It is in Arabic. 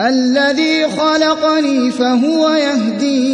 الذي خلقني فهو يهدين